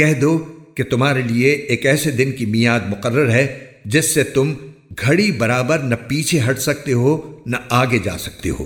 کہہ دو کہ تمہارے لیے ایک ایسے دن کی میاد مقرر ہے جس سے تم گھڑی برابر نہ پیچھے ہٹ سکتے ہو، نہ آگے جا سکتے ہو۔